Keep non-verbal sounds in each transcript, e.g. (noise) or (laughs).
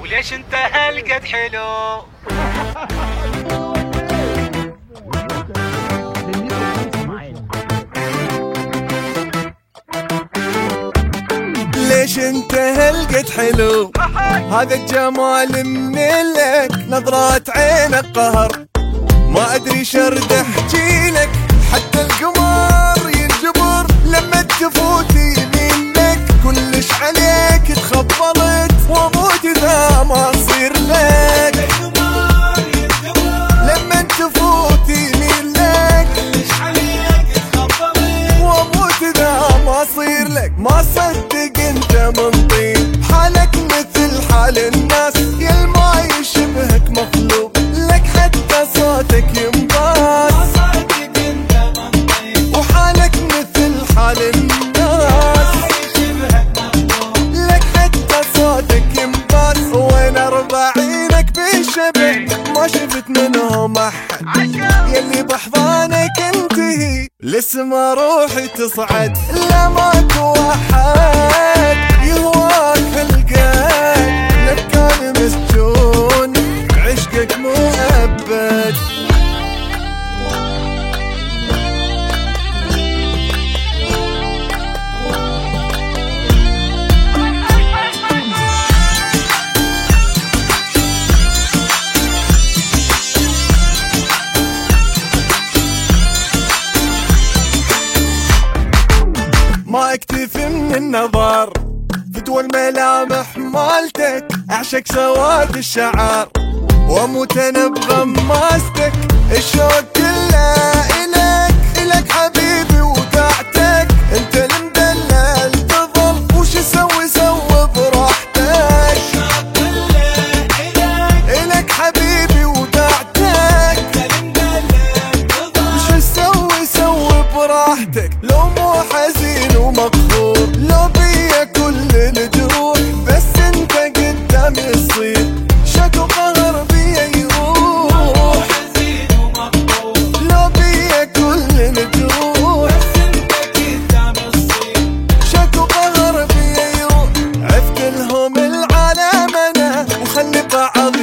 وليش انت هالقد حلو؟ ليش انت هالقد حلو؟ (laughs) هذا الجمال من لك نظرات عينك قهر ما أدري شرد أحكي لك. حتى القمر ينجبر لما تفوتي منك. كلش عليك تخبلت وأموت إذا ما أصير لك. لما تفوتي منك. وأموت إذا ما أصير لك. ما صدق أنت من طين حالك مثل حال الناس. يا ما شفت منهم أحد. يلي بحضانك انتهي لسما روحي تصعد. لا ماكو احد ما اكتفي من النظر. فتوى الملامح مالتك أعشق سواد الشعر. واموت أنا بغماستك الشوق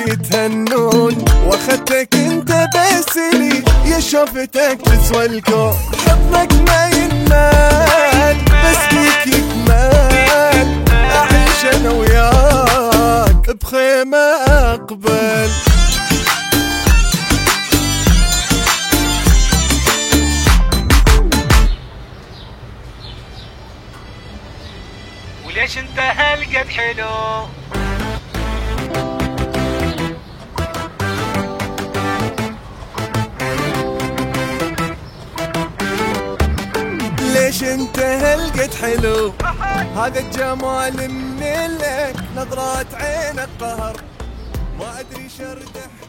يتهنون واخدتك انت بس لي يا شوفتك تسوى الكون حضنك ما ينمال بس فيك يكمل. أعيش أنا وياك بخيمة أقبل. وليش انت هالقد حلو؟ ليش انت هالقد حلو؟ هذا الجمال من لك نظرات عينك قهر ما أدري شرده.